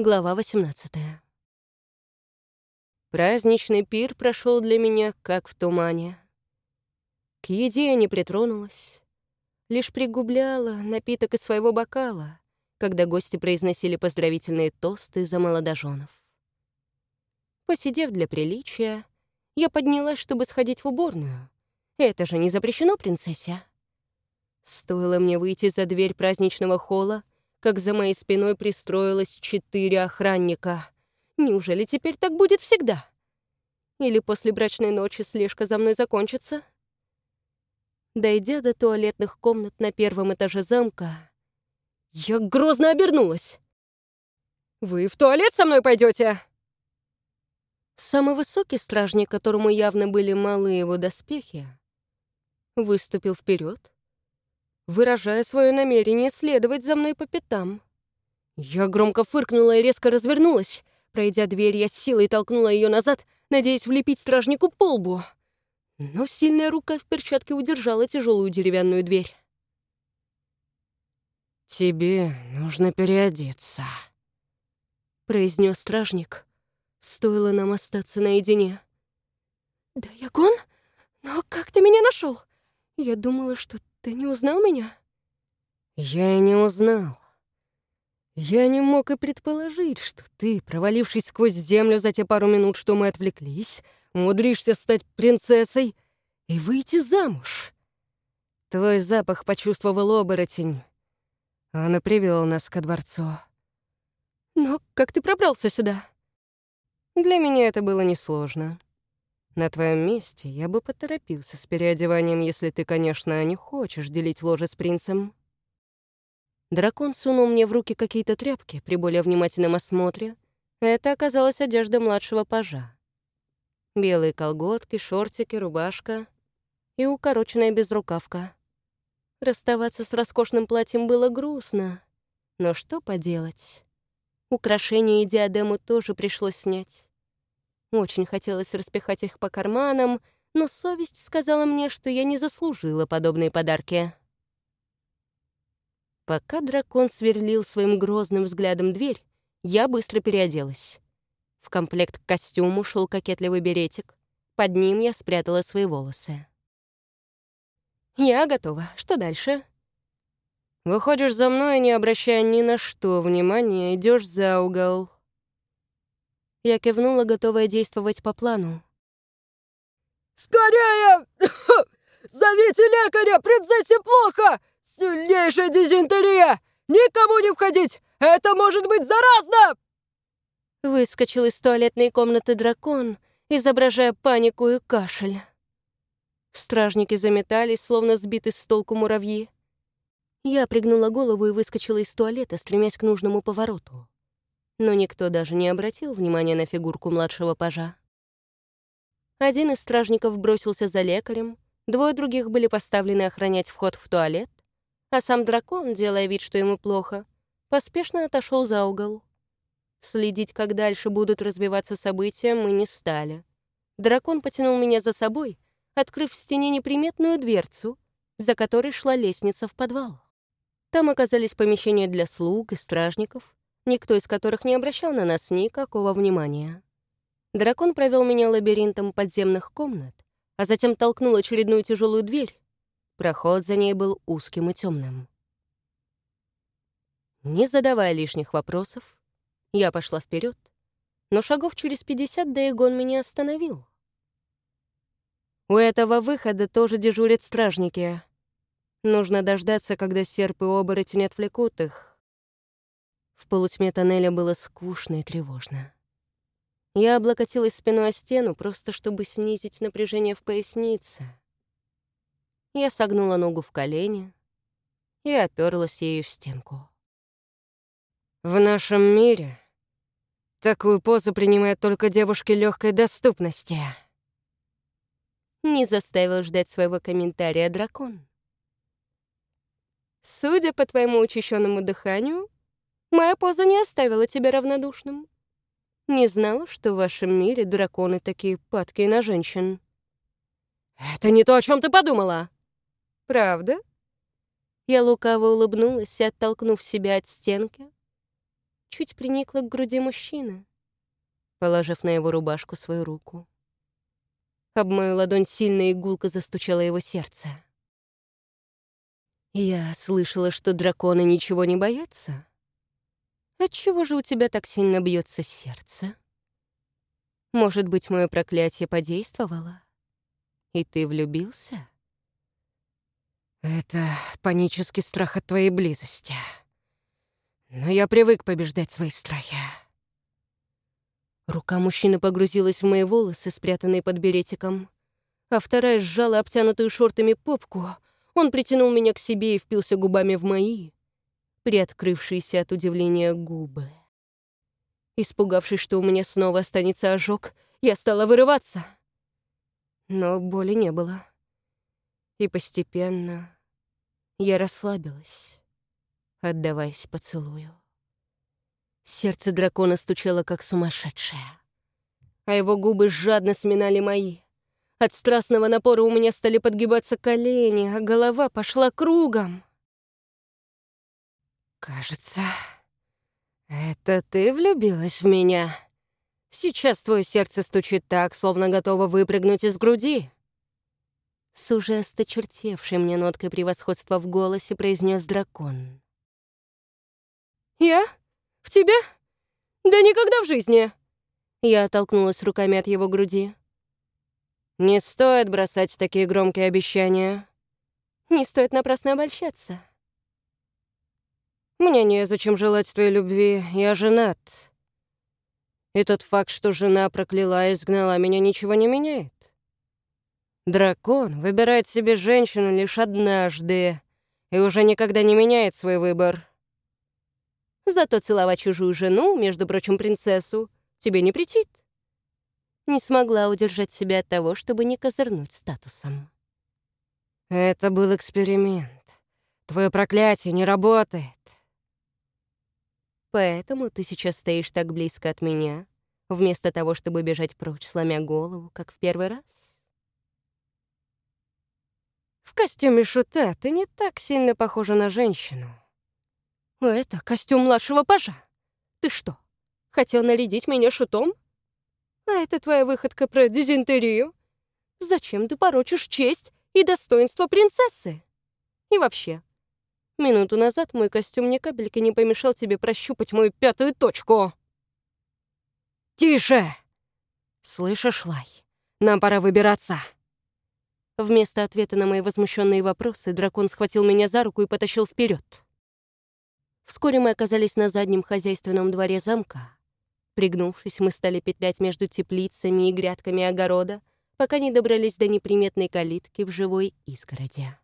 Глава 18. Праздничный пир прошел для меня как в тумане. К еде я не притронулась, лишь пригубляла напиток из своего бокала, когда гости произносили поздравительные тосты за молодоженов. Посидев для приличия, я поднялась, чтобы сходить в уборную. Это же не запрещено, принцессе. Стоило мне выйти за дверь праздничного холла, как за моей спиной пристроилось четыре охранника. Неужели теперь так будет всегда? Или после брачной ночи слежка за мной закончится? Дойдя до туалетных комнат на первом этаже замка, я грозно обернулась. «Вы в туалет со мной пойдете? Самый высокий стражник, которому явно были малы его доспехи, выступил вперед выражая свое намерение следовать за мной по пятам. Я громко фыркнула и резко развернулась. Пройдя дверь, я с силой толкнула ее назад, надеясь влепить стражнику по лбу. Но сильная рука в перчатке удержала тяжелую деревянную дверь. «Тебе нужно переодеться», — произнес стражник. Стоило нам остаться наедине. «Да, Ягон? Но как ты меня нашел? Я думала, что ты не узнал меня? Я и не узнал. Я не мог и предположить, что ты, провалившись сквозь землю за те пару минут, что мы отвлеклись, умудришься стать принцессой и выйти замуж. Твой запах почувствовал оборотень. Он и привел нас ко дворцу. Но как ты пробрался сюда? Для меня это было несложно. На твоем месте я бы поторопился с переодеванием, если ты, конечно, не хочешь делить ложе с принцем. Дракон сунул мне в руки какие-то тряпки при более внимательном осмотре. Это оказалась одежда младшего пажа. Белые колготки, шортики, рубашка и укороченная безрукавка. Расставаться с роскошным платьем было грустно. Но что поделать? Украшения и диадему тоже пришлось снять. Очень хотелось распихать их по карманам, но совесть сказала мне, что я не заслужила подобные подарки. Пока дракон сверлил своим грозным взглядом дверь, я быстро переоделась. В комплект к костюму шел кокетливый беретик. Под ним я спрятала свои волосы. «Я готова. Что дальше?» «Выходишь за мной, не обращая ни на что внимания, идешь за угол», я кивнула, готовая действовать по плану. «Скорее! Зовите лекаря! Принцессе плохо! Сильнейшая дизентерия! Никому не входить! Это может быть заразно!» Выскочил из туалетной комнаты дракон, изображая панику и кашель. Стражники заметались, словно сбиты с толку муравьи. Я пригнула голову и выскочила из туалета, стремясь к нужному повороту но никто даже не обратил внимания на фигурку младшего пажа. Один из стражников бросился за лекарем, двое других были поставлены охранять вход в туалет, а сам дракон, делая вид, что ему плохо, поспешно отошел за угол. Следить, как дальше будут развиваться события, мы не стали. Дракон потянул меня за собой, открыв в стене неприметную дверцу, за которой шла лестница в подвал. Там оказались помещения для слуг и стражников, никто из которых не обращал на нас никакого внимания. Дракон провел меня лабиринтом подземных комнат, а затем толкнул очередную тяжелую дверь. Проход за ней был узким и темным. Не задавая лишних вопросов, я пошла вперед, но шагов через пятьдесят Дейгон меня остановил. У этого выхода тоже дежурят стражники. Нужно дождаться, когда серп и оборотень отвлекут их, в полутьме тоннеля было скучно и тревожно. Я облокотилась спиной о стену, просто чтобы снизить напряжение в пояснице. Я согнула ногу в колени и оперлась ею в стенку. В нашем мире такую позу принимают только девушки легкой доступности. Не заставил ждать своего комментария дракон. Судя по твоему учащенному дыханию, Моя поза не оставила тебя равнодушным. Не знала, что в вашем мире драконы такие падкие на женщин. Это не то, о чем ты подумала. Правда? Я лукаво улыбнулась и, оттолкнув себя от стенки, чуть приникла к груди мужчины, положив на его рубашку свою руку. Об мою ладонь сильно игулка застучало его сердце. Я слышала, что драконы ничего не боятся. Отчего же у тебя так сильно бьется сердце? Может быть, мое проклятие подействовало? И ты влюбился? Это панический страх от твоей близости. Но я привык побеждать свои страхи. Рука мужчины погрузилась в мои волосы, спрятанные под беретиком, а вторая сжала обтянутую шортами попку. Он притянул меня к себе и впился губами в мои, приоткрывшиеся от удивления губы. Испугавшись, что у меня снова останется ожог, я стала вырываться. Но боли не было. И постепенно я расслабилась, отдаваясь поцелую. Сердце дракона стучало, как сумасшедшее. А его губы жадно сминали мои. От страстного напора у меня стали подгибаться колени, а голова пошла кругом. «Кажется, это ты влюбилась в меня. Сейчас твое сердце стучит так, словно готово выпрыгнуть из груди». С уже осточертевшей мне ноткой превосходства в голосе произнес дракон. «Я?» «В тебя? Да никогда в жизни!» Я оттолкнулась руками от его груди. «Не стоит бросать такие громкие обещания». «Не стоит напрасно обольщаться». «Мне незачем желать твоей любви, я женат. И тот факт, что жена прокляла и изгнала меня, ничего не меняет. Дракон выбирает себе женщину лишь однажды и уже никогда не меняет свой выбор. Зато целовать чужую жену, между прочим, принцессу, тебе не претит. Не смогла удержать себя от того, чтобы не козырнуть статусом. Это был эксперимент. Твое проклятие не работает. Поэтому ты сейчас стоишь так близко от меня, вместо того, чтобы бежать прочь, сломя голову, как в первый раз? В костюме шута ты не так сильно похожа на женщину. «Это костюм младшего пажа. Ты что, хотел нарядить меня шутом? А это твоя выходка про дизентерию? Зачем ты порочишь честь и достоинство принцессы? И вообще, минуту назад мой костюм ни капельки не помешал тебе прощупать мою пятую точку». «Тише! Слышишь, Лай, нам пора выбираться». Вместо ответа на мои возмущенные вопросы дракон схватил меня за руку и потащил вперед. Вскоре мы оказались на заднем хозяйственном дворе замка. Пригнувшись, мы стали петлять между теплицами и грядками огорода, пока не добрались до неприметной калитки в живой изгороди.